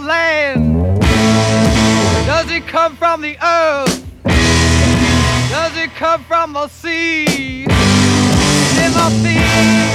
the land? Does it come from the earth? Does it come from the sea? The sea.